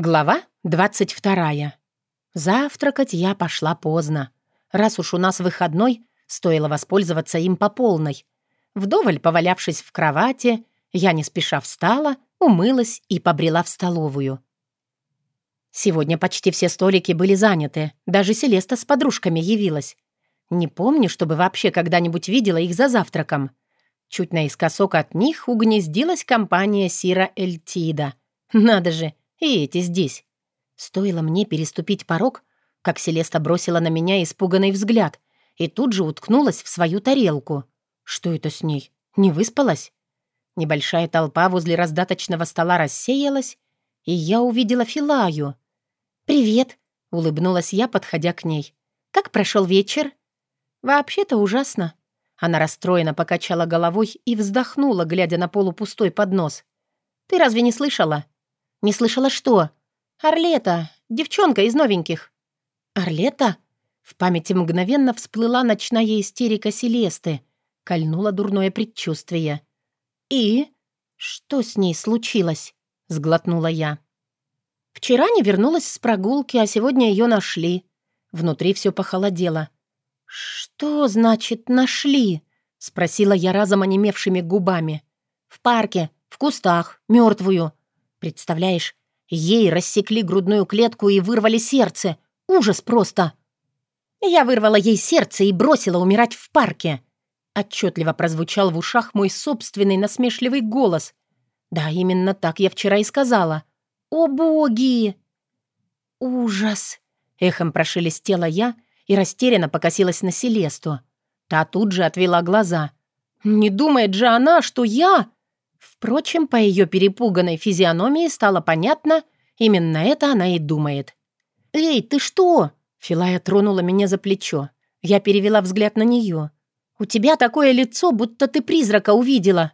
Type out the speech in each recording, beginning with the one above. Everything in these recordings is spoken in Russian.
Глава 22. Завтракать я пошла поздно. Раз уж у нас выходной, стоило воспользоваться им по полной. Вдоволь повалявшись в кровати, я не спеша встала, умылась и побрела в столовую. Сегодня почти все столики были заняты, даже Селеста с подружками явилась. Не помню, чтобы вообще когда-нибудь видела их за завтраком. Чуть наискосок от них угнездилась компания Сира Эльтида. Надо же, и эти здесь. Стоило мне переступить порог, как Селеста бросила на меня испуганный взгляд и тут же уткнулась в свою тарелку. Что это с ней? Не выспалась? Небольшая толпа возле раздаточного стола рассеялась, и я увидела Филаю. «Привет», — улыбнулась я, подходя к ней. «Как прошел вечер?» «Вообще-то ужасно». Она расстроенно покачала головой и вздохнула, глядя на полупустой поднос. «Ты разве не слышала?» «Не слышала что?» «Орлета, девчонка из новеньких». «Орлета?» В памяти мгновенно всплыла ночная истерика Селесты. Кольнуло дурное предчувствие. «И? Что с ней случилось?» — сглотнула я. «Вчера не вернулась с прогулки, а сегодня ее нашли». Внутри все похолодело. «Что значит «нашли»?» — спросила я разом онемевшими губами. «В парке, в кустах, мертвую. Представляешь, ей рассекли грудную клетку и вырвали сердце. Ужас просто. Я вырвала ей сердце и бросила умирать в парке. Отчетливо прозвучал в ушах мой собственный насмешливый голос. Да, именно так я вчера и сказала. «О, боги!» «Ужас!» — эхом прошелестела я и растерянно покосилась на Селесту. Та тут же отвела глаза. «Не думает же она, что я...» Впрочем, по ее перепуганной физиономии стало понятно, именно это она и думает. «Эй, ты что?» Филая тронула меня за плечо. Я перевела взгляд на нее. «У тебя такое лицо, будто ты призрака увидела».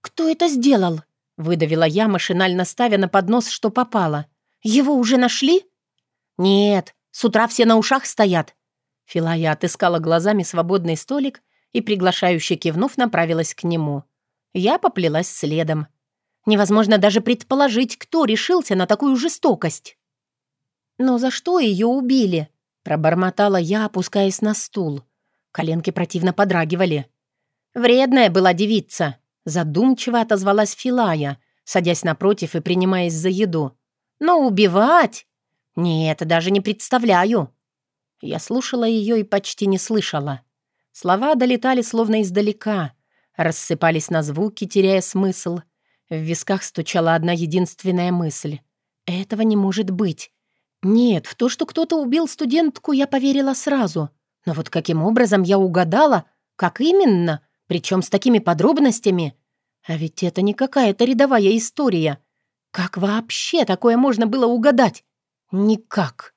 «Кто это сделал?» Выдавила я, машинально ставя на поднос, что попало. «Его уже нашли?» «Нет, с утра все на ушах стоят». Филая отыскала глазами свободный столик и, приглашающе кивнув, направилась к нему. Я поплелась следом. Невозможно даже предположить, кто решился на такую жестокость. «Но за что ее убили?» — пробормотала я, опускаясь на стул. Коленки противно подрагивали. «Вредная была девица», — задумчиво отозвалась Филая, садясь напротив и принимаясь за еду. «Но убивать? Нет, даже не представляю». Я слушала ее и почти не слышала. Слова долетали словно издалека, рассыпались на звуки, теряя смысл. В висках стучала одна единственная мысль. «Этого не может быть». Нет, в то, что кто-то убил студентку, я поверила сразу. Но вот каким образом я угадала, как именно, причем с такими подробностями? А ведь это не какая-то рядовая история. Как вообще такое можно было угадать? Никак.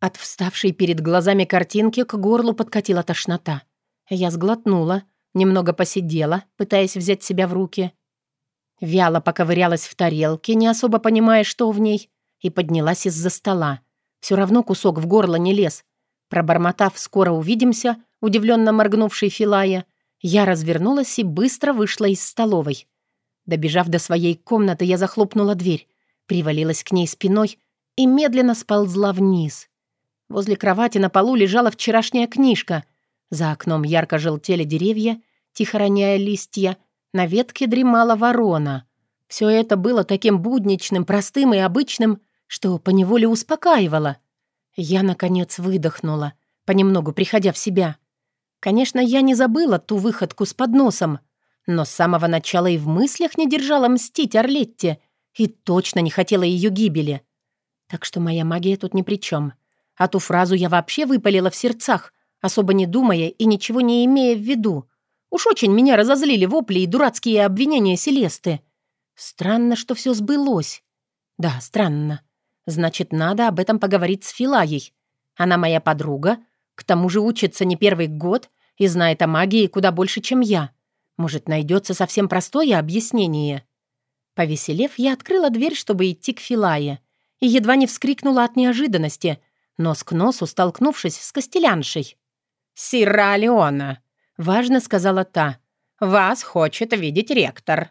От вставшей перед глазами картинки к горлу подкатила тошнота. Я сглотнула, Немного посидела, пытаясь взять себя в руки. Вяло поковырялась в тарелке, не особо понимая, что в ней, и поднялась из-за стола. Все равно кусок в горло не лез. Пробормотав «скоро увидимся», удивленно моргнувший Филая, я развернулась и быстро вышла из столовой. Добежав до своей комнаты, я захлопнула дверь, привалилась к ней спиной и медленно сползла вниз. Возле кровати на полу лежала вчерашняя книжка — за окном ярко желтели деревья, тихо роняя листья. На ветке дремала ворона. Все это было таким будничным, простым и обычным, что поневоле успокаивало. Я, наконец, выдохнула, понемногу приходя в себя. Конечно, я не забыла ту выходку с подносом, но с самого начала и в мыслях не держала мстить Орлетте и точно не хотела ее гибели. Так что моя магия тут ни при чем. А ту фразу я вообще выпалила в сердцах, особо не думая и ничего не имея в виду. Уж очень меня разозлили вопли и дурацкие обвинения Селесты. Странно, что все сбылось. Да, странно. Значит, надо об этом поговорить с Филаей. Она моя подруга, к тому же учится не первый год и знает о магии куда больше, чем я. Может, найдется совсем простое объяснение. Повеселев, я открыла дверь, чтобы идти к Филае, и едва не вскрикнула от неожиданности, нос к носу столкнувшись с костеляншей. «Сира Леона», — важно сказала та. «Вас хочет видеть ректор».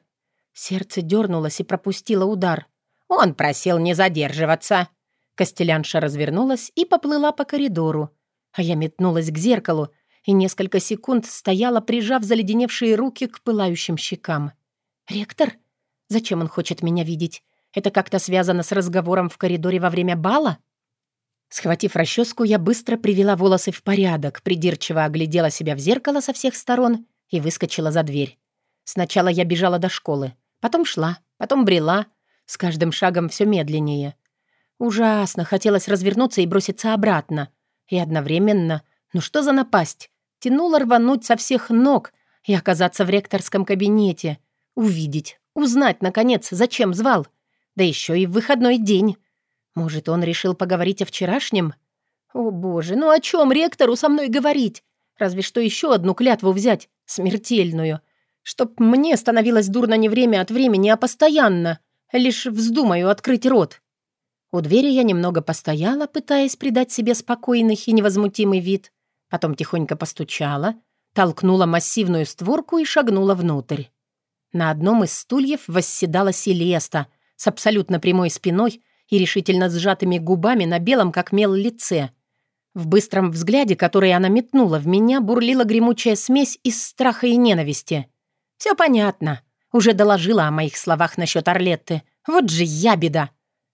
Сердце дернулось и пропустило удар. Он просил не задерживаться». Костелянша развернулась и поплыла по коридору. А я метнулась к зеркалу и несколько секунд стояла, прижав заледеневшие руки к пылающим щекам. «Ректор? Зачем он хочет меня видеть? Это как-то связано с разговором в коридоре во время бала?» Схватив расческу, я быстро привела волосы в порядок, придирчиво оглядела себя в зеркало со всех сторон и выскочила за дверь. Сначала я бежала до школы, потом шла, потом брела, с каждым шагом все медленнее. Ужасно хотелось развернуться и броситься обратно. И одновременно, ну что за напасть? Тянуло рвануть со всех ног и оказаться в ректорском кабинете. Увидеть, узнать, наконец, зачем звал. Да еще и в выходной день. Может, он решил поговорить о вчерашнем? О боже, ну о чем ректору со мной говорить? Разве что еще одну клятву взять, смертельную. Чтоб мне становилось дурно не время от времени, а постоянно. Лишь вздумаю открыть рот. У двери я немного постояла, пытаясь придать себе спокойный и невозмутимый вид. Потом тихонько постучала, толкнула массивную створку и шагнула внутрь. На одном из стульев восседала Селеста с абсолютно прямой спиной и решительно сжатыми губами на белом, как мел, лице. В быстром взгляде, который она метнула в меня, бурлила гремучая смесь из страха и ненависти. «Все понятно. Уже доложила о моих словах насчет Орлетты. Вот же я беда!»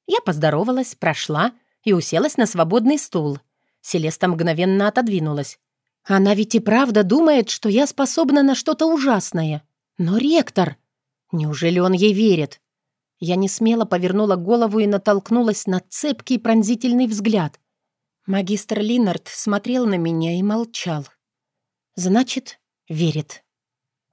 Я поздоровалась, прошла и уселась на свободный стул. Селеста мгновенно отодвинулась. «Она ведь и правда думает, что я способна на что-то ужасное. Но ректор... Неужели он ей верит?» Я не смело повернула голову и натолкнулась на цепкий пронзительный взгляд. Магистр Линард смотрел на меня и молчал. «Значит, верит».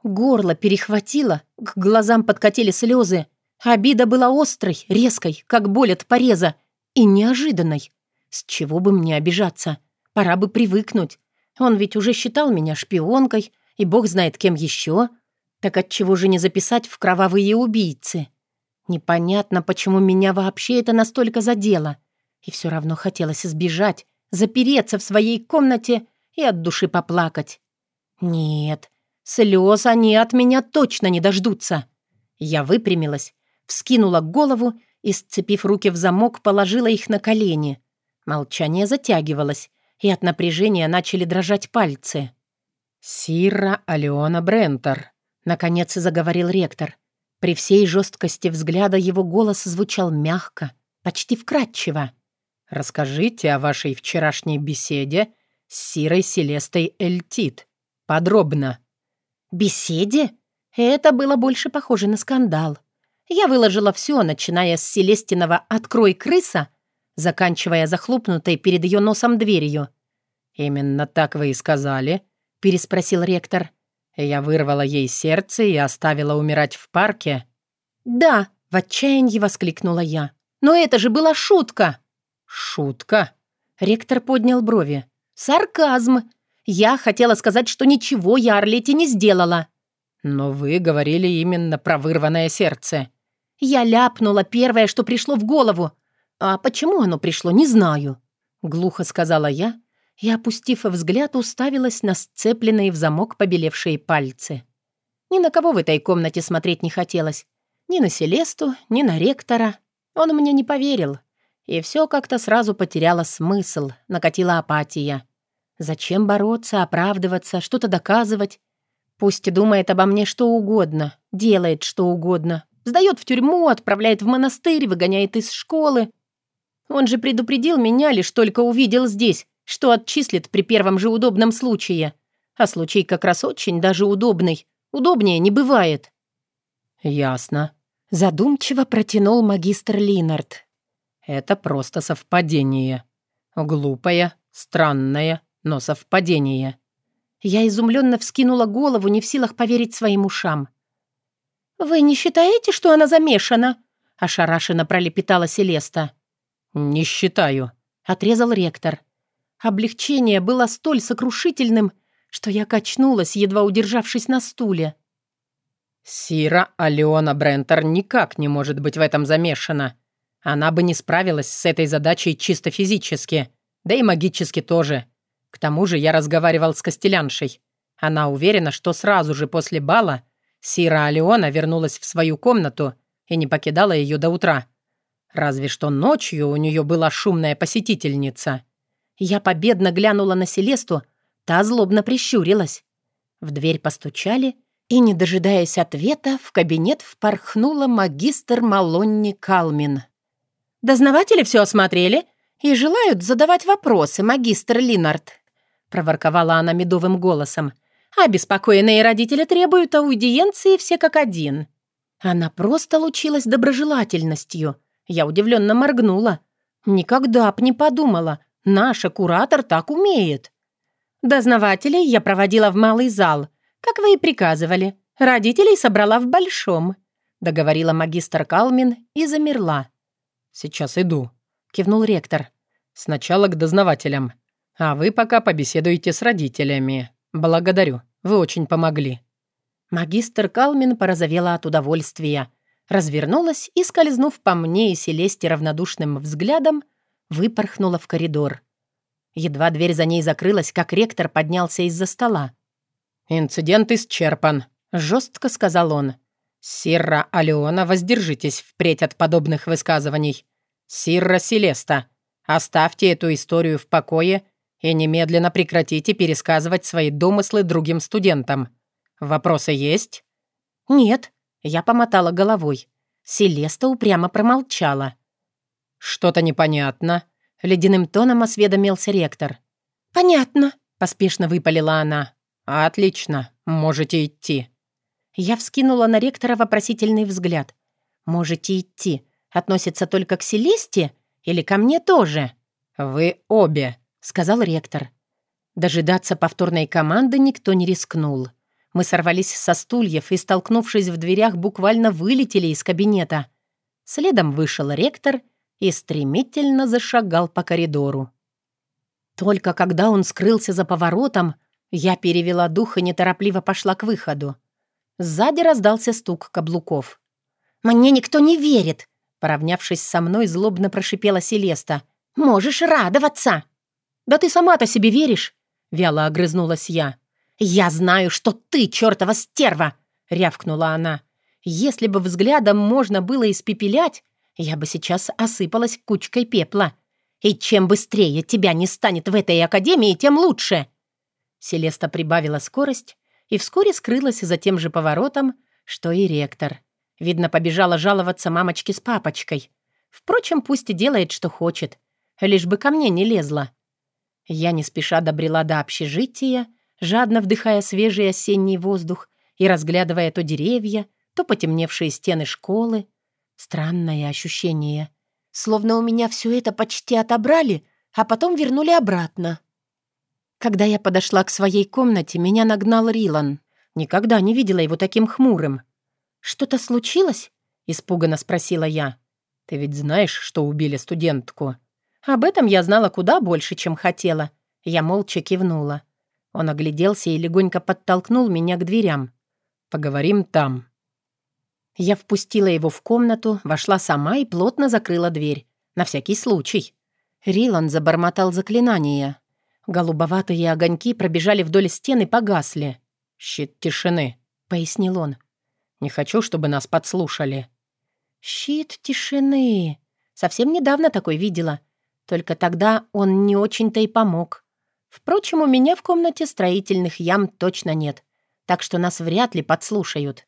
Горло перехватило, к глазам подкатили слезы. Обида была острой, резкой, как боль от пореза, и неожиданной. С чего бы мне обижаться? Пора бы привыкнуть. Он ведь уже считал меня шпионкой, и бог знает кем еще. Так отчего же не записать в кровавые убийцы? Непонятно, почему меня вообще это настолько задело. И все равно хотелось избежать, запереться в своей комнате и от души поплакать. Нет, слез они от меня точно не дождутся. Я выпрямилась, вскинула голову и, сцепив руки в замок, положила их на колени. Молчание затягивалось, и от напряжения начали дрожать пальцы. «Сира Алеона Брентер», — наконец заговорил ректор. При всей жесткости взгляда его голос звучал мягко, почти вкрадчиво. «Расскажите о вашей вчерашней беседе с Сирой Селестой Эльтит. Подробно». «Беседе?» Это было больше похоже на скандал. Я выложила все, начиная с Селестиного «Открой, крыса», заканчивая захлопнутой перед ее носом дверью. «Именно так вы и сказали», — переспросил ректор. «Я вырвала ей сердце и оставила умирать в парке». «Да», — в отчаянии воскликнула я. «Но это же была шутка!» «Шутка?» Ректор поднял брови. «Сарказм. Я хотела сказать, что ничего я Орлете не сделала». «Но вы говорили именно про вырванное сердце». Я ляпнула первое, что пришло в голову. А почему оно пришло, не знаю. Глухо сказала я и, опустив взгляд, уставилась на сцепленные в замок побелевшие пальцы. Ни на кого в этой комнате смотреть не хотелось. Ни на Селесту, ни на ректора. Он мне не поверил. И все как-то сразу потеряло смысл, накатила апатия. Зачем бороться, оправдываться, что-то доказывать? Пусть думает обо мне что угодно, делает что угодно, Сдает в тюрьму, отправляет в монастырь, выгоняет из школы. Он же предупредил меня, лишь только увидел здесь, что отчислит при первом же удобном случае. А случай как раз очень даже удобный. Удобнее не бывает. «Ясно», — задумчиво протянул магистр Линард. «Это просто совпадение. Глупое, странное, но совпадение». Я изумленно вскинула голову, не в силах поверить своим ушам. «Вы не считаете, что она замешана?» — ошарашенно пролепетала Селеста. «Не считаю», — отрезал ректор. Облегчение было столь сокрушительным, что я качнулась, едва удержавшись на стуле. «Сира Алеона Брентер никак не может быть в этом замешана. Она бы не справилась с этой задачей чисто физически, да и магически тоже. К тому же я разговаривал с Костеляншей. Она уверена, что сразу же после бала Сира Алиона вернулась в свою комнату и не покидала ее до утра. Разве что ночью у нее была шумная посетительница. Я победно глянула на Селесту, та злобно прищурилась. В дверь постучали, и, не дожидаясь ответа, в кабинет впорхнула магистр Малонни Калмин. «Дознаватели все осмотрели и желают задавать вопросы, магистр Линард», проворковала она медовым голосом. «Обеспокоенные родители требуют аудиенции все как один». Она просто лучилась доброжелательностью. Я удивленно моргнула. Никогда б не подумала. Наша куратор так умеет. Дознавателей я проводила в малый зал, как вы и приказывали. Родителей собрала в большом», — договорила магистр Калмин и замерла. «Сейчас иду», — кивнул ректор. «Сначала к дознавателям. А вы пока побеседуйте с родителями. Благодарю, вы очень помогли». Магистр Калмин порозовела от удовольствия, развернулась и, скользнув по мне и Селесте равнодушным взглядом, выпорхнула в коридор. Едва дверь за ней закрылась, как ректор поднялся из-за стола. «Инцидент исчерпан», — жестко сказал он. «Сирра Алеона, воздержитесь впредь от подобных высказываний. Сирра Селеста, оставьте эту историю в покое и немедленно прекратите пересказывать свои домыслы другим студентам. Вопросы есть?» «Нет», — я помотала головой. Селеста упрямо промолчала. «Что-то непонятно», — ледяным тоном осведомился ректор. «Понятно», — поспешно выпалила она. «Отлично, можете идти». Я вскинула на ректора вопросительный взгляд. «Можете идти» относится только к Селесте или ко мне тоже?» «Вы обе», — сказал ректор. Дожидаться повторной команды никто не рискнул. Мы сорвались со стульев и, столкнувшись в дверях, буквально вылетели из кабинета. Следом вышел ректор и стремительно зашагал по коридору. Только когда он скрылся за поворотом, я перевела дух и неторопливо пошла к выходу. Сзади раздался стук каблуков. «Мне никто не верит!» Поравнявшись со мной, злобно прошипела Селеста. «Можешь радоваться!» «Да ты сама-то себе веришь!» Вяло огрызнулась я. «Я знаю, что ты, чертова стерва!» Рявкнула она. «Если бы взглядом можно было испепелять, я бы сейчас осыпалась кучкой пепла. И чем быстрее тебя не станет в этой академии, тем лучше!» Селеста прибавила скорость и вскоре скрылась за тем же поворотом, что и ректор. Видно, побежала жаловаться мамочке с папочкой. Впрочем, пусть и делает, что хочет. Лишь бы ко мне не лезла. Я не спеша добрела до общежития, жадно вдыхая свежий осенний воздух и разглядывая то деревья, то потемневшие стены школы. Странное ощущение. Словно у меня все это почти отобрали, а потом вернули обратно. Когда я подошла к своей комнате, меня нагнал Рилан. Никогда не видела его таким хмурым. «Что-то случилось?» — испуганно спросила я. «Ты ведь знаешь, что убили студентку?» Об этом я знала куда больше, чем хотела. Я молча кивнула. Он огляделся и легонько подтолкнул меня к дверям. «Поговорим там». Я впустила его в комнату, вошла сама и плотно закрыла дверь. На всякий случай. Рилан забормотал заклинания. Голубоватые огоньки пробежали вдоль стены и погасли. «Щит тишины», — пояснил он. «Не хочу, чтобы нас подслушали». «Щит тишины. Совсем недавно такой видела. Только тогда он не очень-то и помог. Впрочем, у меня в комнате строительных ям точно нет, так что нас вряд ли подслушают».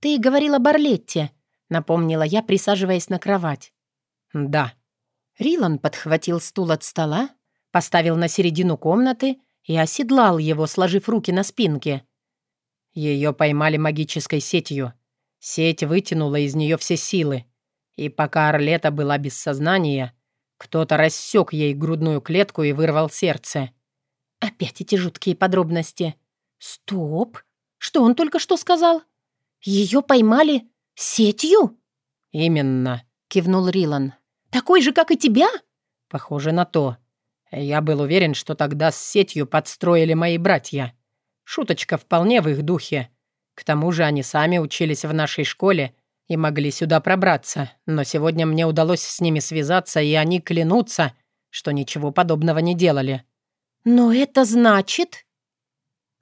«Ты говорила Барлетте», — напомнила я, присаживаясь на кровать. «Да». Рилан подхватил стул от стола, поставил на середину комнаты и оседлал его, сложив руки на спинке. Ее поймали магической сетью. Сеть вытянула из нее все силы. И пока Орлета была без сознания, кто-то рассек ей грудную клетку и вырвал сердце. Опять эти жуткие подробности. Стоп! Что он только что сказал? Ее поймали сетью? Именно, кивнул Рилан. Такой же, как и тебя? Похоже на то. Я был уверен, что тогда с сетью подстроили мои братья. Шуточка вполне в их духе. К тому же они сами учились в нашей школе и могли сюда пробраться, но сегодня мне удалось с ними связаться, и они клянутся, что ничего подобного не делали. «Но это значит...»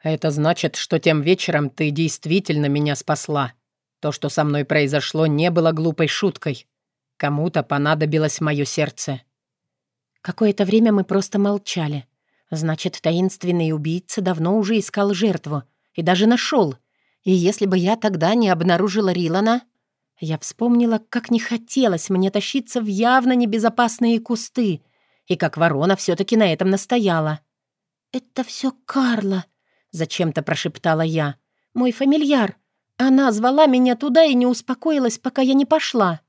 «Это значит, что тем вечером ты действительно меня спасла. То, что со мной произошло, не было глупой шуткой. Кому-то понадобилось мое сердце. Какое-то время мы просто молчали. Значит, таинственный убийца давно уже искал жертву и даже нашел. И если бы я тогда не обнаружила Рилана, я вспомнила, как не хотелось мне тащиться в явно небезопасные кусты, и как ворона все таки на этом настояла. «Это все Карла», — зачем-то прошептала я. «Мой фамильяр. Она звала меня туда и не успокоилась, пока я не пошла».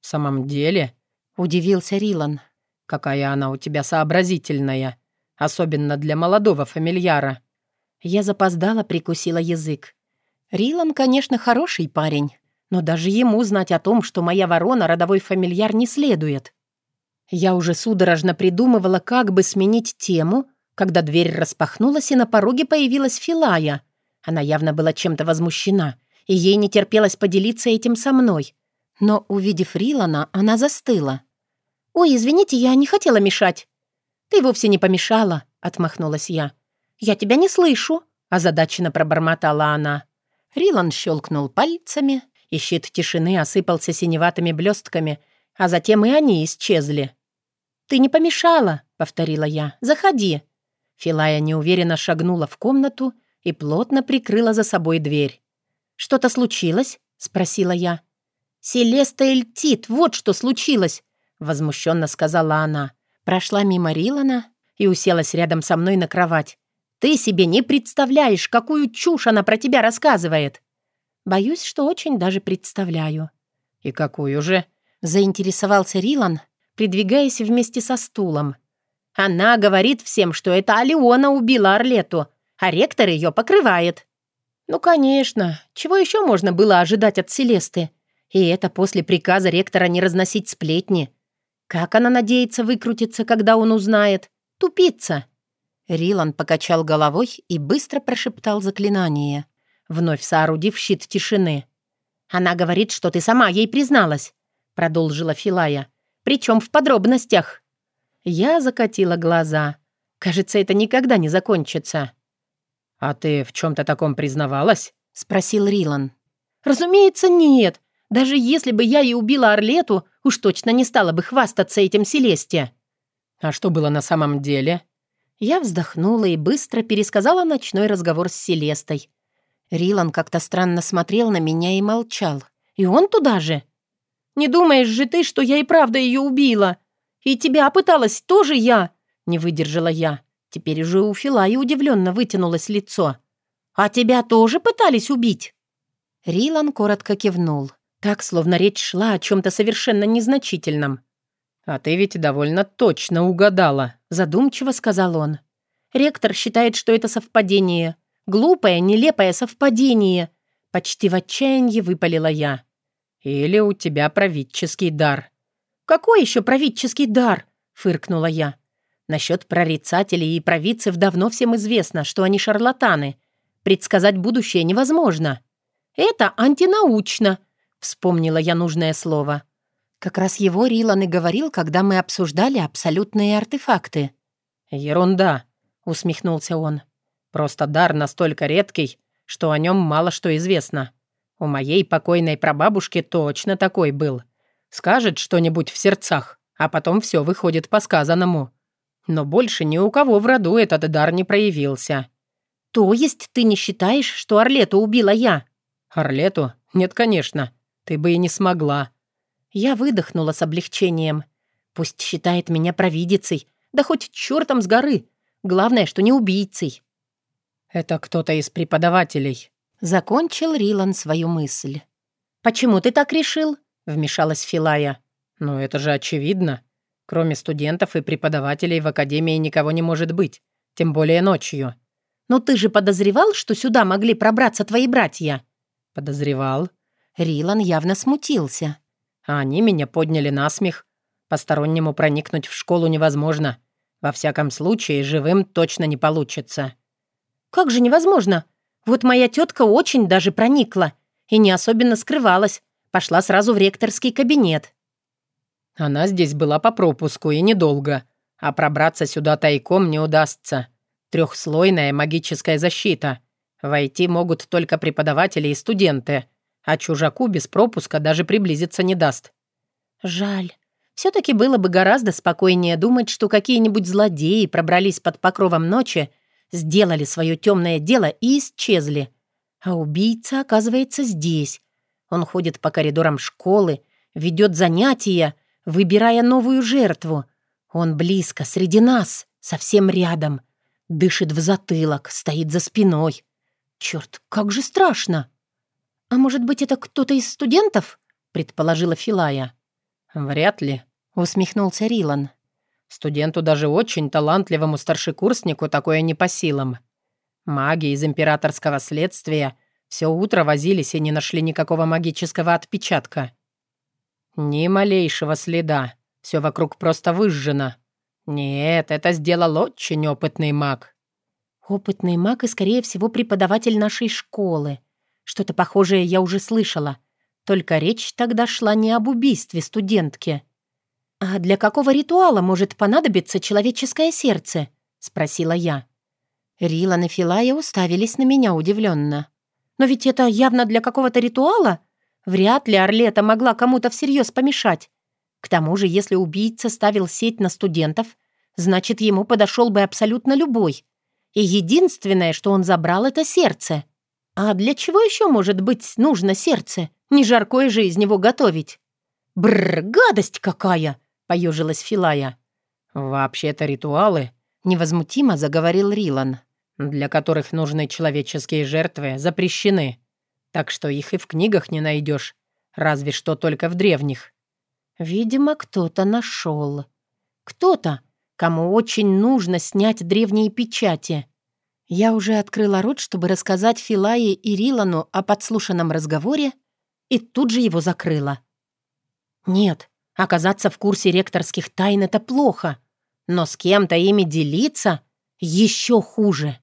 «В самом деле?» — удивился Рилан. «Какая она у тебя сообразительная, особенно для молодого фамильяра». Я запоздала, прикусила язык. Рилан, конечно, хороший парень, но даже ему знать о том, что моя ворона — родовой фамильяр, не следует. Я уже судорожно придумывала, как бы сменить тему, когда дверь распахнулась, и на пороге появилась Филая. Она явно была чем-то возмущена, и ей не терпелось поделиться этим со мной. Но, увидев Рилана, она застыла. «Ой, извините, я не хотела мешать». «Ты вовсе не помешала», — отмахнулась я. «Я тебя не слышу», — озадаченно пробормотала она. Рилан щелкнул пальцами, и щит тишины осыпался синеватыми блестками, а затем и они исчезли. «Ты не помешала», — повторила я. «Заходи». Филая неуверенно шагнула в комнату и плотно прикрыла за собой дверь. «Что-то случилось?» — спросила я. «Селеста Эльтит, вот что случилось!» — возмущенно сказала она. Прошла мимо Рилана и уселась рядом со мной на кровать. «Ты себе не представляешь, какую чушь она про тебя рассказывает!» «Боюсь, что очень даже представляю». «И какую же?» — заинтересовался Рилан, придвигаясь вместе со стулом. «Она говорит всем, что это Алиона убила Орлету, а ректор ее покрывает». «Ну, конечно. Чего еще можно было ожидать от Селесты? И это после приказа ректора не разносить сплетни. Как она надеется выкрутиться, когда он узнает? Тупица!» Рилан покачал головой и быстро прошептал заклинание, вновь соорудив щит тишины. «Она говорит, что ты сама ей призналась», — продолжила Филая. Причем в подробностях». Я закатила глаза. Кажется, это никогда не закончится. «А ты в чем-то таком признавалась?» — спросил Рилан. «Разумеется, нет. Даже если бы я и убила Орлету, уж точно не стала бы хвастаться этим Селесте». «А что было на самом деле?» Я вздохнула и быстро пересказала ночной разговор с Селестой. Рилан как-то странно смотрел на меня и молчал. «И он туда же?» Не думаешь же ты, что я и правда ее убила? И тебя пыталась тоже я?» Не выдержала я. Теперь уже у Фила и удивленно вытянулось лицо. «А тебя тоже пытались убить?» Рилан коротко кивнул. Так, словно речь шла о чем-то совершенно незначительном. «А ты ведь довольно точно угадала», — задумчиво сказал он. «Ректор считает, что это совпадение. Глупое, нелепое совпадение». Почти в отчаянии выпалила я. Или у тебя правительский дар». «Какой еще правительский дар?» — фыркнула я. Насчет прорицателей и провидцев давно всем известно, что они шарлатаны. Предсказать будущее невозможно. «Это антинаучно», — вспомнила я нужное слово. Как раз его Рилан и говорил, когда мы обсуждали абсолютные артефакты. «Ерунда», — усмехнулся он. «Просто дар настолько редкий, что о нем мало что известно. У моей покойной прабабушки точно такой был. Скажет что-нибудь в сердцах, а потом все выходит по сказанному. Но больше ни у кого в роду этот дар не проявился. «То есть ты не считаешь, что Орлету убила я?» «Орлету? Нет, конечно. Ты бы и не смогла». Я выдохнула с облегчением. Пусть считает меня провидицей, да хоть чертом с горы. Главное, что не убийцей. «Это кто-то из преподавателей», Закончил Рилан свою мысль. «Почему ты так решил?» — вмешалась Филая. «Ну, это же очевидно. Кроме студентов и преподавателей в академии никого не может быть, тем более ночью». «Но ты же подозревал, что сюда могли пробраться твои братья?» «Подозревал». Рилан явно смутился. «А они меня подняли на смех. Постороннему проникнуть в школу невозможно. Во всяком случае, живым точно не получится». «Как же невозможно? Вот моя тетка очень даже проникла и не особенно скрывалась. Пошла сразу в ректорский кабинет. Она здесь была по пропуску и недолго, а пробраться сюда тайком не удастся. Трехслойная магическая защита. Войти могут только преподаватели и студенты, а чужаку без пропуска даже приблизиться не даст. Жаль. Все-таки было бы гораздо спокойнее думать, что какие-нибудь злодеи пробрались под покровом ночи, сделали свое темное дело и исчезли. А убийца оказывается здесь. Он ходит по коридорам школы, ведет занятия, выбирая новую жертву. Он близко, среди нас, совсем рядом. Дышит в затылок, стоит за спиной. Черт, как же страшно! «А может быть, это кто-то из студентов?» — предположила Филая. «Вряд ли», — усмехнулся Рилан. «Студенту даже очень талантливому старшекурснику такое не по силам. Маги из императорского следствия все утро возились и не нашли никакого магического отпечатка. Ни малейшего следа. Все вокруг просто выжжено. Нет, это сделал очень опытный маг». «Опытный маг и, скорее всего, преподаватель нашей школы», что-то похожее я уже слышала. Только речь тогда шла не об убийстве студентки. «А для какого ритуала может понадобиться человеческое сердце?» — спросила я. Рилан и Филая уставились на меня удивленно. «Но ведь это явно для какого-то ритуала? Вряд ли Орлета могла кому-то всерьез помешать. К тому же, если убийца ставил сеть на студентов, значит, ему подошел бы абсолютно любой. И единственное, что он забрал, — это сердце. А для чего еще может быть нужно сердце? Не жаркое же из него готовить. Бррр, гадость какая! Поежилась Филая. Вообще-то ритуалы, невозмутимо заговорил Рилан, для которых нужны человеческие жертвы, запрещены. Так что их и в книгах не найдешь, разве что только в древних. Видимо, кто-то нашел. Кто-то, кому очень нужно снять древние печати. Я уже открыла рот, чтобы рассказать Филае и Рилану о подслушанном разговоре, и тут же его закрыла. Нет, оказаться в курсе ректорских тайн — это плохо, но с кем-то ими делиться — еще хуже.